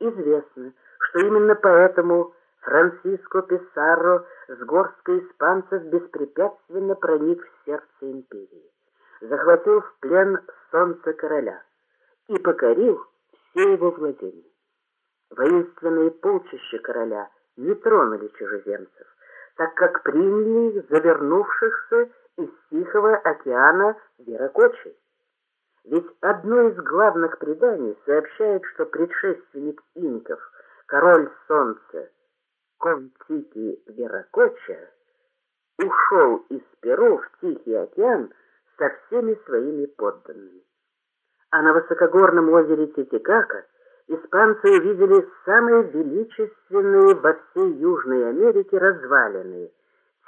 Известно, что именно поэтому Франциско Писарро с горсткой испанцев беспрепятственно проник в сердце империи, захватил в плен солнце короля и покорил все его владения. Воинственные полчища короля не тронули чужеземцев, так как приняли их завернувшихся из Тихого океана Веракочей. Ведь одно из главных преданий сообщает, что предшественник инков, король солнца Контики Веракоча, ушел из Перу в Тихий океан со всеми своими подданными. А на высокогорном озере Титикака испанцы увидели самые величественные во всей Южной Америке развалины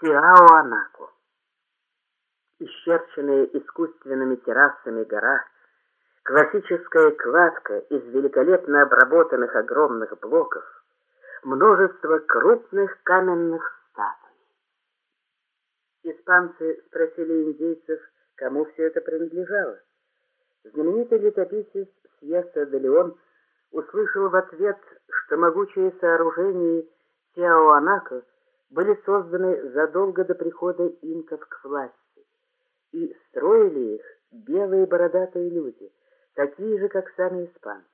Тиаоанако исчерченная искусственными террасами гора, классическая кладка из великолепно обработанных огромных блоков, множество крупных каменных статуй. Испанцы спросили индейцев, кому все это принадлежало. Знаменитый летописец Сьеса де Леон услышал в ответ, что могучие сооружения Тиаоанака были созданы задолго до прихода инков к власти и строили их белые бородатые люди, такие же, как сами испанцы.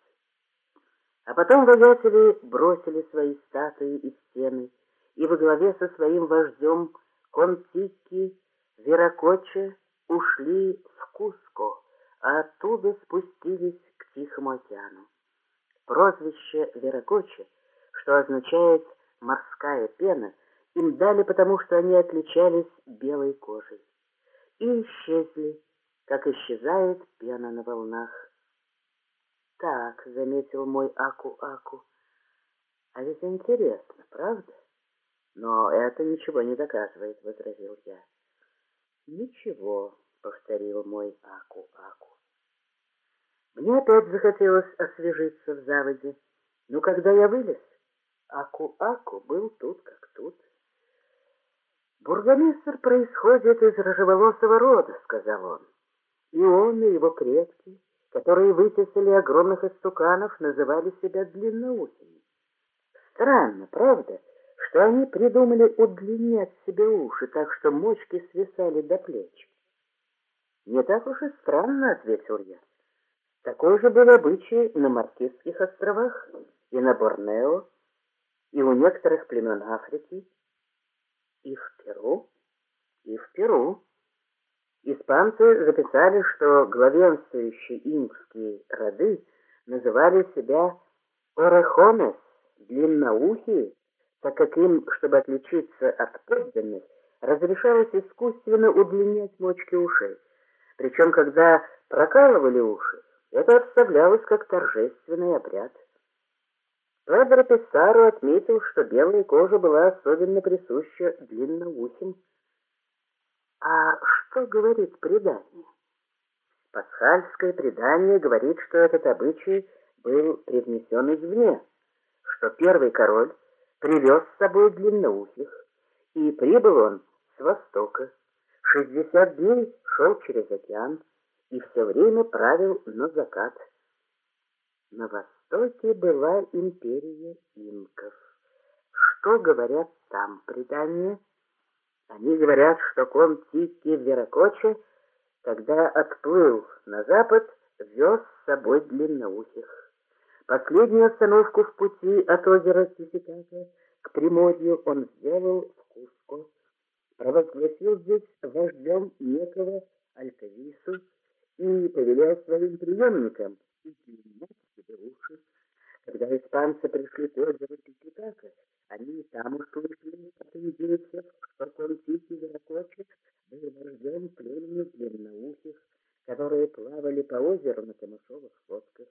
А потом воятели бросили свои статуи и стены, и во главе со своим вождем Контики Веракоча ушли в Куско, а оттуда спустились к Тихому океану. Прозвище Веракоча, что означает «морская пена», им дали потому, что они отличались белой кожей и исчезли, как исчезает пена на волнах. Так, заметил мой Аку-Аку, а ведь интересно, правда? Но это ничего не доказывает, возразил я. Ничего, повторил мой Аку-Аку. Мне опять захотелось освежиться в заводе, но когда я вылез, Аку-Аку был тут как тут. «Бургомистр происходит из рыжеволосого рода», — сказал он. «И он, и его предки, которые вытесали огромных истуканов, называли себя длинноухими. Странно, правда, что они придумали удлинять себе уши, так что мочки свисали до плеч?» «Не так уж и странно», — ответил я. «Такой же был обычай на Маркизских островах и на Борнео, и у некоторых племен Африки, и в Перу, и в Перу. Испанцы записали, что главенствующие инкские роды называли себя орехонес, длинноухие, так как им, чтобы отличиться от подданных, разрешалось искусственно удлинять мочки ушей. Причем, когда прокалывали уши, это обставлялось как торжественный обряд. Федор Писару отметил, что белая кожа была особенно присуща длинноухим. А что говорит предание? Пасхальское предание говорит, что этот обычай был привнесен извне, что первый король привез с собой длинноухих, и прибыл он с востока. Шестьдесят дней шел через океан и все время правил на закат. На восток востоке была империя инков. Что говорят там предания? Они говорят, что кон Тики Веракоча, когда отплыл на запад, вез с собой длинноухих. Последнюю остановку в пути от озера Титикака к Приморью он сделал в Куско, провозгласил здесь вождем некого Альтавису и повелел своим приемникам удлинять себе уши. Когда испанцы пришли к озеру Тикитака, они там услышали от индейцев, что Контики Веракочек был рожден племени длинноухих, которые плавали по озеру на камышовых лодках.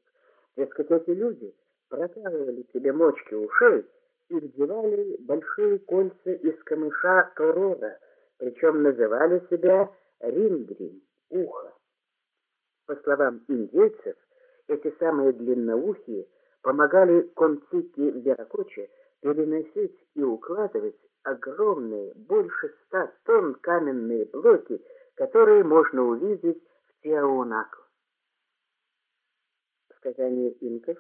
Дескать, эти люди прокалывали себе мочки ушей и вдевали большие кольца из камыша Торора, причем называли себя рингрим, ухо. По словам индейцев, эти самые длинноухие помогали Концики Веракоче переносить и укладывать огромные, больше ста тонн каменные блоки, которые можно увидеть в Тиаунаку. Сказания инков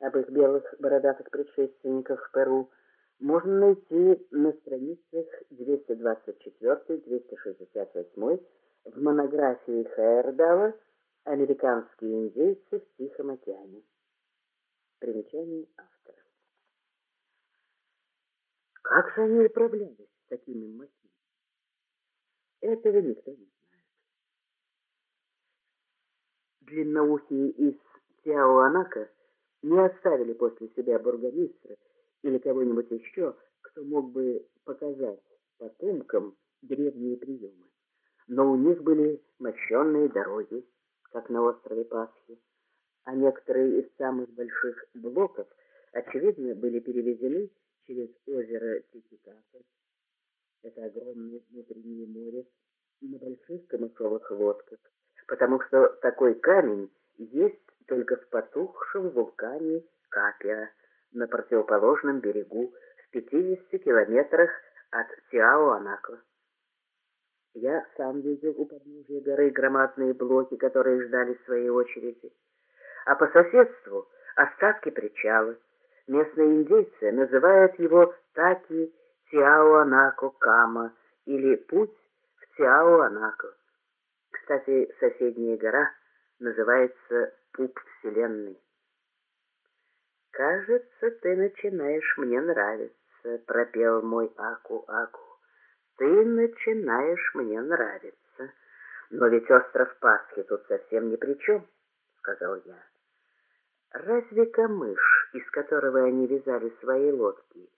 об их белых бородатых предшественниках в Перу можно найти на страницах 224-268 в монографии Хейердала «Американские индейцы в Тихом океане». Примечание автора. Как же они управлялись с такими махинами? Этого никто не знает. Длинноухие из Тиауанака не оставили после себя бургомистра или кого-нибудь еще, кто мог бы показать потомкам древние приемы. Но у них были мощенные дороги, как на острове Пасхи, а некоторые из самых больших блоков, очевидно, были перевезены через озеро Титикака. Это огромное внутреннее море на больших камышовых лодках, потому что такой камень есть только в потухшем вулкане Капиа на противоположном берегу в 50 километрах от Тиао-Анако. Я сам видел у подножия горы громадные блоки, которые ждали своей очереди. А по соседству остатки причала. Местные индейцы называют его Таки Тиао-Анако Кама или Путь в Тиао-Анако. Кстати, соседняя гора называется Пуп Вселенной. «Кажется, ты начинаешь мне нравиться», — пропел мой Аку-Аку. «Ты начинаешь мне нравиться. Но ведь остров Пасхи тут совсем ни при чем», — сказал я. «Разве камыш, из которого они вязали свои лодки,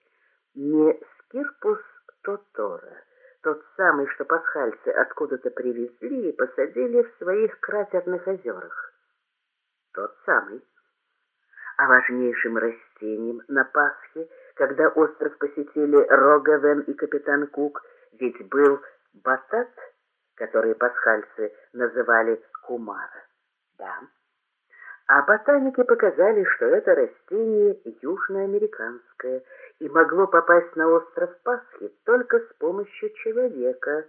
не Скирпус Тотора, тот самый, что пасхальцы откуда-то привезли и посадили в своих кратерных озерах?» «Тот самый» а важнейшим растением на Пасхе, когда остров посетили Роговен и капитан Кук, ведь был батат, который пасхальцы называли кумара. Да. А ботаники показали, что это растение южноамериканское и могло попасть на остров Пасхи только с помощью человека.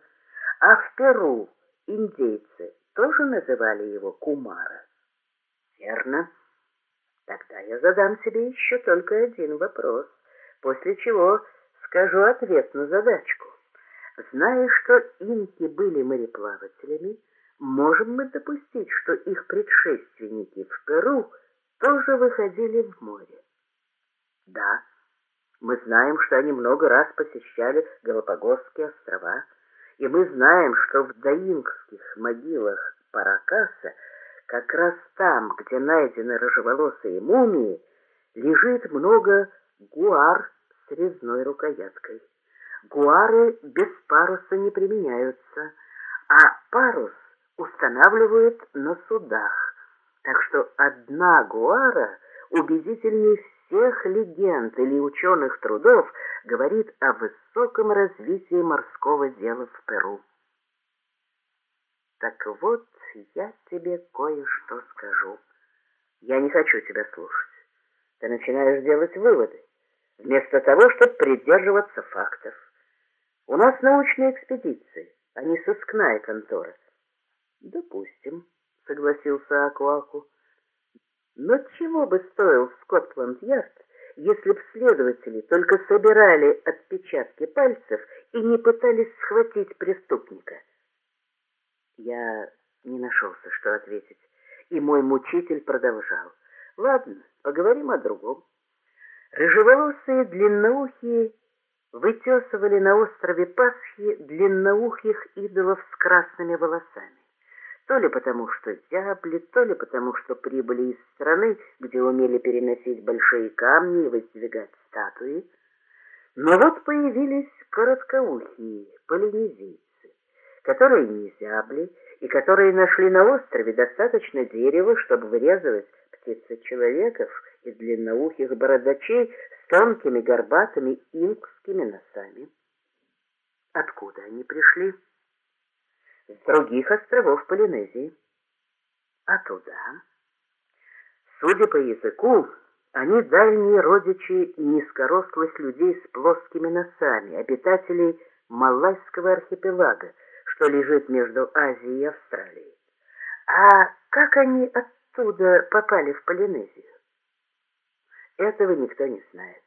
А в Перу индейцы тоже называли его кумара. Верно. Тогда я задам себе еще только один вопрос, после чего скажу ответ на задачку. Зная, что инки были мореплавателями, можем мы допустить, что их предшественники в Перу тоже выходили в море? Да, мы знаем, что они много раз посещали Галапагосские острова, и мы знаем, что в даингских могилах Паракаса как раз там, где найдены рыжеволосые мумии, лежит много гуар с резной рукояткой. Гуары без паруса не применяются, а парус устанавливают на судах. Так что одна гуара убедительнее всех легенд или ученых трудов говорит о высоком развитии морского дела в Перу. Так вот, я тебе кое-что скажу. Я не хочу тебя слушать. Ты начинаешь делать выводы, вместо того, чтобы придерживаться фактов. У нас научные экспедиции, а не сыскная контора. Допустим, согласился Акуаку. Но чего бы стоил Скотланд-Ярд, если б следователи только собирали отпечатки пальцев и не пытались схватить преступника? Я не нашелся, что ответить, и мой мучитель продолжал. Ладно, поговорим о другом. Рыжеволосые длинноухие вытесывали на острове Пасхи длинноухих идолов с красными волосами. То ли потому, что зябли, то ли потому, что прибыли из страны, где умели переносить большие камни и воздвигать статуи. Но вот появились короткоухие полинезийцы которые не зябли и которые нашли на острове достаточно дерева, чтобы вырезывать птиц-человеков и длинноухих бородачей тонкими горбатыми инкскими носами. Откуда они пришли? С других островов Полинезии. А туда? Судя по языку, они дальние родичи низкорослых людей с плоскими носами, обитателей Малайского архипелага, что лежит между Азией и Австралией. А как они оттуда попали в Полинезию? Этого никто не знает.